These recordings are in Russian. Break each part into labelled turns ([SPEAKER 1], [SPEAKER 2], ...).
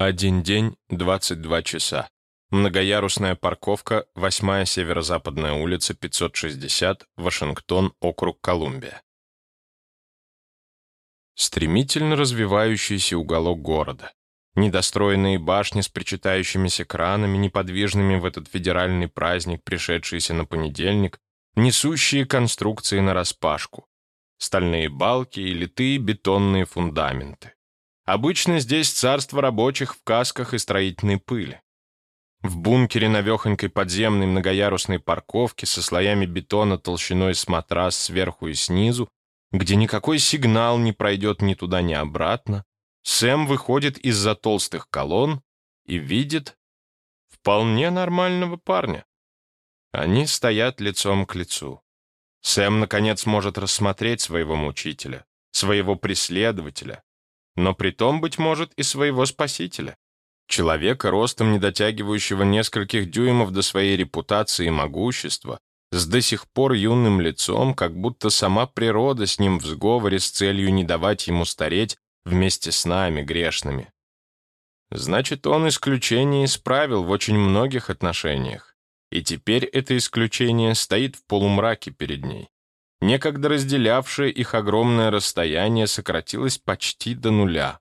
[SPEAKER 1] Один день, 22 часа. Многоярусная парковка, 8-я северо-западная улица, 560, Вашингтон, округ Колумбия. Стремительно развивающийся уголок города. Недостроенные башни с причитающимися кранами, неподвижными в этот федеральный праздник, пришедшийся на понедельник, несущие конструкции нараспашку. Стальные балки и литые бетонные фундаменты. Обычно здесь царство рабочих в касках и строительной пыли. В бункере навехонькой подземной многоярусной парковке со слоями бетона толщиной с матрас сверху и снизу, где никакой сигнал не пройдет ни туда, ни обратно, Сэм выходит из-за толстых колонн и видит вполне нормального парня. Они стоят лицом к лицу. Сэм, наконец, может рассмотреть своего мучителя, своего преследователя, но при том, быть может, и своего спасителя. Человека, ростом не дотягивающего нескольких дюймов до своей репутации и могущества, с до сих пор юным лицом, как будто сама природа с ним в сговоре с целью не давать ему стареть вместе с нами, грешными. Значит, он исключение исправил в очень многих отношениях, и теперь это исключение стоит в полумраке перед ней. Некогда разделявшее их огромное расстояние сократилось почти до нуля.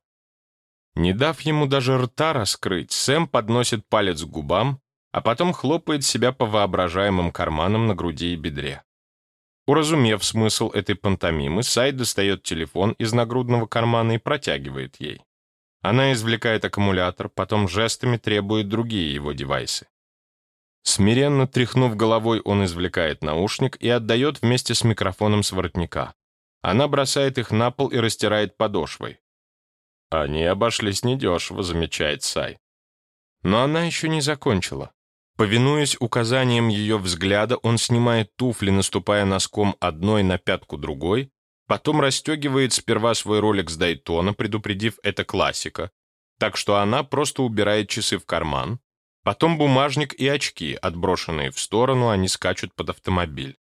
[SPEAKER 1] Не дав ему даже рта раскрыть, Сэм подносит палец к губам, а потом хлопает себя по воображаемым карманам на груди и бедре. Уразумев смысл этой пантомимы, Сай достает телефон из нагрудного кармана и протягивает ей. Она извлекает аккумулятор, потом жестами требует другие его девайсы. Смиренно тряхнув головой, он извлекает наушник и отдает вместе с микрофоном с воротника. Она бросает их на пол и растирает подошвой. «Они обошлись недешево», — замечает Сай. Но она еще не закончила. Повинуясь указаниям ее взгляда, он снимает туфли, наступая носком одной на пятку другой, потом расстегивает сперва свой ролик с Дайтона, предупредив это классика, так что она просто убирает часы в карман, потом бумажник и очки, отброшенные в сторону, они скачут под автомобиль.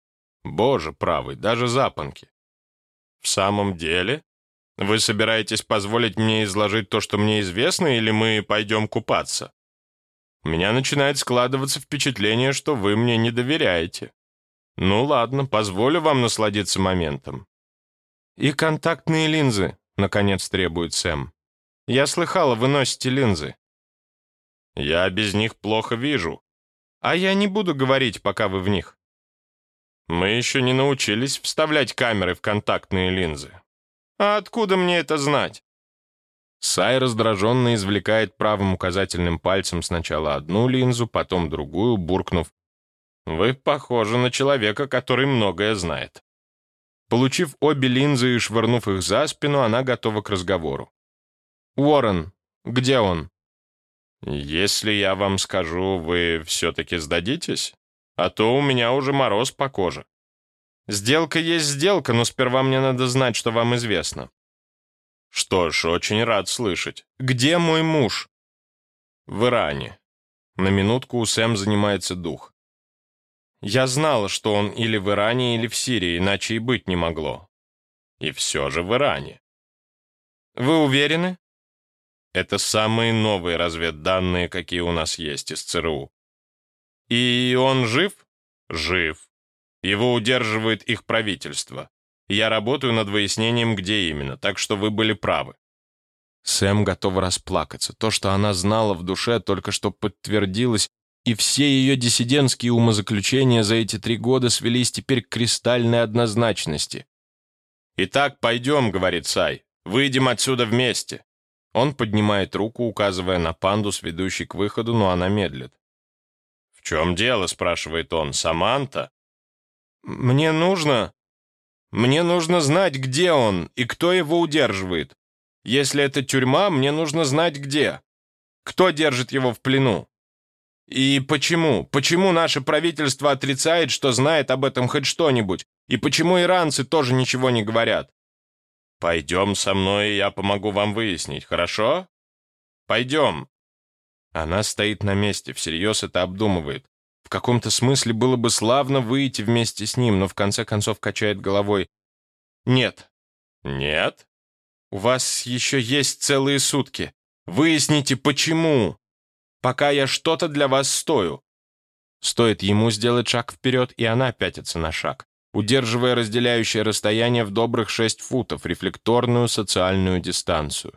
[SPEAKER 1] Боже правый, даже запонки. В самом деле? Вы собираетесь позволить мне изложить то, что мне известно, или мы пойдем купаться? У меня начинает складываться впечатление, что вы мне не доверяете. Ну ладно, позволю вам насладиться моментом. И контактные линзы, наконец требует Сэм. Я слыхала, вы носите линзы. Я без них плохо вижу. А я не буду говорить, пока вы в них. Мы еще не научились вставлять камеры в контактные линзы. А откуда мне это знать? Сай раздраженно извлекает правым указательным пальцем сначала одну линзу, потом другую, буркнув. «Вы похожи на человека, который многое знает». Получив обе линзы и швырнув их за спину, она готова к разговору. «Уоррен, где он?» «Если я вам скажу, вы все-таки сдадитесь? А то у меня уже мороз по коже». Сделка есть сделка, но сперва мне надо знать, что вам известно. Что ж, очень рад слышать. Где мой муж? В Иране. На минутку у Сэм занимается дух. Я знала, что он или в Иране, или в Сирии, иначе и быть не могло. И все же в Иране. Вы уверены? Это самые новые разведданные, какие у нас есть из ЦРУ. И он жив? Жив. Его удерживает их правительство. Я работаю над выяснением, где именно, так что вы были правы». Сэм готова расплакаться. То, что она знала в душе, только что подтвердилось, и все ее диссидентские умозаключения за эти три года свелись теперь к кристальной однозначности. «Итак, пойдем», — говорит Сай, — «выйдем отсюда вместе». Он поднимает руку, указывая на пандус, ведущий к выходу, но она медлит. «В чем дело?» — спрашивает он. «Саманта?» «Мне нужно... Мне нужно знать, где он и кто его удерживает. Если это тюрьма, мне нужно знать, где. Кто держит его в плену? И почему? Почему наше правительство отрицает, что знает об этом хоть что-нибудь? И почему иранцы тоже ничего не говорят? Пойдем со мной, и я помогу вам выяснить, хорошо? Пойдем. Она стоит на месте, всерьез это обдумывает. В каком-то смысле было бы славно выйти вместе с ним, но в конце концов качает головой. «Нет». «Нет?» «У вас еще есть целые сутки. Выясните, почему. Пока я что-то для вас стою». Стоит ему сделать шаг вперед, и она пятится на шаг, удерживая разделяющее расстояние в добрых шесть футов, рефлекторную социальную дистанцию.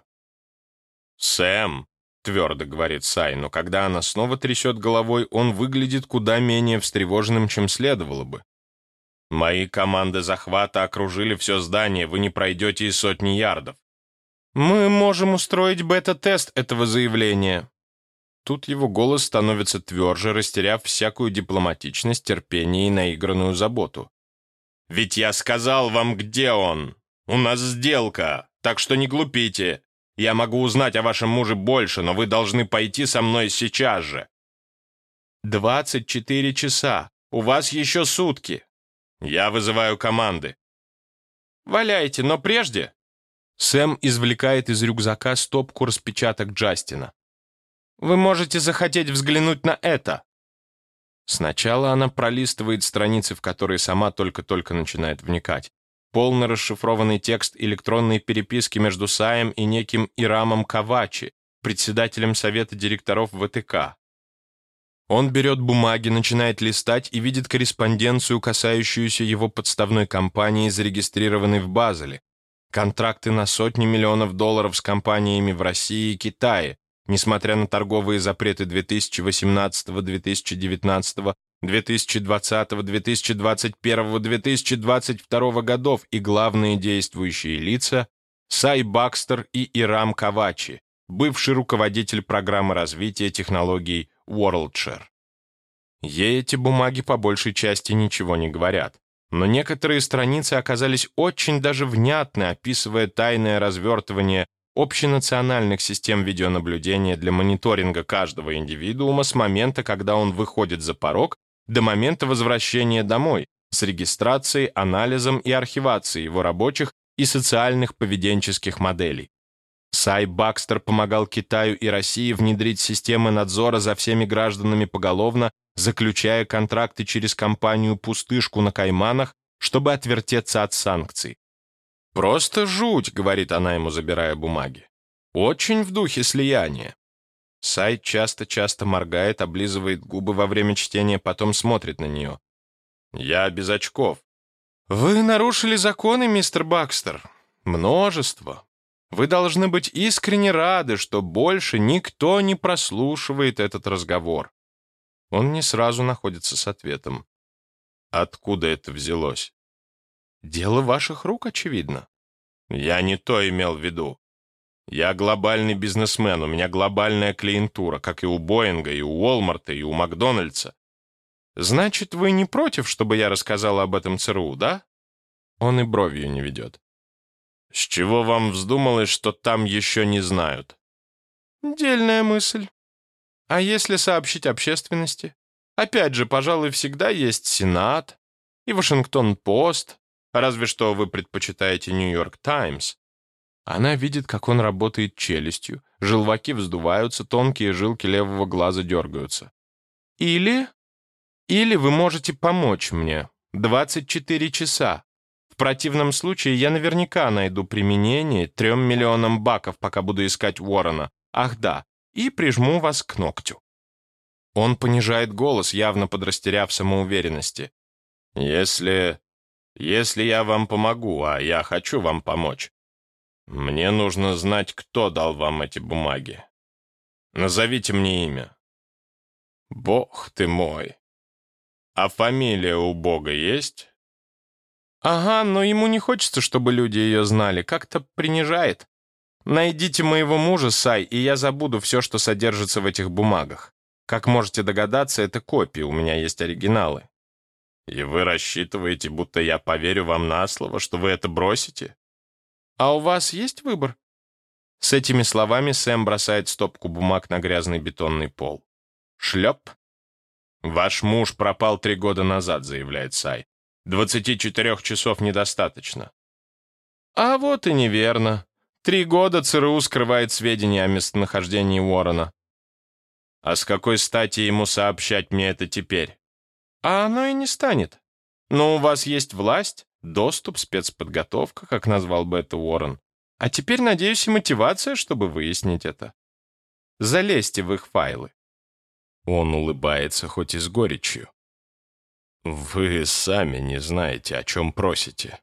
[SPEAKER 1] «Сэм», — твердо говорит Сай, но когда она снова трясет головой, он выглядит куда менее встревоженным, чем следовало бы. «Мои команды захвата окружили все здание, вы не пройдете и сотни ярдов. Мы можем устроить бета-тест этого заявления». Тут его голос становится тверже, растеряв всякую дипломатичность, терпение и наигранную заботу. «Ведь я сказал вам, где он! У нас сделка, так что не глупите. Я могу узнать о вашем муже больше, но вы должны пойти со мной сейчас же». «Двадцать четыре часа. У вас еще сутки». «Я вызываю команды». «Валяйте, но прежде...» Сэм извлекает из рюкзака стопку распечаток Джастина. «Вы можете захотеть взглянуть на это». Сначала она пролистывает страницы, в которые сама только-только начинает вникать. Полно расшифрованный текст электронной переписки между Саем и неким Ирамом Кавачи, председателем совета директоров ВТК. Он берет бумаги, начинает листать и видит корреспонденцию, касающуюся его подставной компании, зарегистрированной в Базеле, контракты на сотни миллионов долларов с компаниями в России и Китае, несмотря на торговые запреты 2018-2019 2020, 2021, 2022 годов и главные действующие лица Сай Бакстер и Ирам Кавачи, бывший руководитель программы развития технологий WorldShare. Ей эти бумаги по большей части ничего не говорят, но некоторые страницы оказались очень даже внятны, описывая тайное развертывание общенациональных систем видеонаблюдения для мониторинга каждого индивидуума с момента, когда он выходит за порог до момента возвращения домой с регистрацией, анализом и архивацией его рабочих и социальных поведенческих моделей. Сай Бакстер помогал Китаю и России внедрить системы надзора за всеми гражданами поголовно, заключая контракты через компанию «Пустышку» на Кайманах, чтобы отвертеться от санкций. «Просто жуть», — говорит она ему, забирая бумаги. «Очень в духе слияния». Сайт часто-часто моргает, облизывает губы во время чтения, потом смотрит на нее. «Я без очков». «Вы нарушили законы, мистер Бакстер. Множество. Вы должны быть искренне рады, что больше никто не прослушивает этот разговор». Он не сразу находится с ответом. «Откуда это взялось?» «Дело ваших рук, очевидно». «Я не то имел в виду. Я глобальный бизнесмен, у меня глобальная клиентура, как и у Боинга, и у Уолмарта, и у Макдональдса. Значит, вы не против, чтобы я рассказал об этом ЦРУ, да? Он и бровью не ведет. С чего вам вздумалось, что там еще не знают? Дельная мысль. А если сообщить общественности? Опять же, пожалуй, всегда есть Сенат и Вашингтон-Пост, разве что вы предпочитаете Нью-Йорк Таймс. Она видит, как он работает челюстью, желваки вздуваются, тонкие жилки левого глаза дергаются. «Или... или вы можете помочь мне. 24 часа. В противном случае я наверняка найду применение трем миллионам баков, пока буду искать Уоррена. Ах да, и прижму вас к ногтю». Он понижает голос, явно подрастеряв самоуверенности. «Если... если я вам помогу, а я хочу вам помочь, мне нужно знать, кто дал вам эти бумаги. Назовите мне имя. Бог ты мой. А фамилия у Бога есть? Ага, но ему не хочется, чтобы люди ее знали. Как-то принижает. Найдите моего мужа, Сай, и я забуду все, что содержится в этих бумагах. Как можете догадаться, это копии, у меня есть оригиналы. И вы рассчитываете, будто я поверю вам на слово, что вы это бросите? «А у вас есть выбор?» С этими словами Сэм бросает стопку бумаг на грязный бетонный пол. Шлеп. «Ваш муж пропал три года назад», — заявляет Сай. «Двадцати четырех часов недостаточно». «А вот и неверно. Три года ЦРУ скрывает сведения о местонахождении Уоррена». «А с какой стати ему сообщать мне это теперь?» А оно и не станет. Но у вас есть власть, доступ, спецподготовка, как назвал бы это Уоррен. А теперь, надеюсь, и мотивация, чтобы выяснить это. Залезьте в их файлы. Он улыбается, хоть и с горечью. Вы сами не знаете, о чем просите.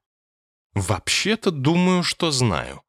[SPEAKER 1] Вообще-то думаю, что знаю.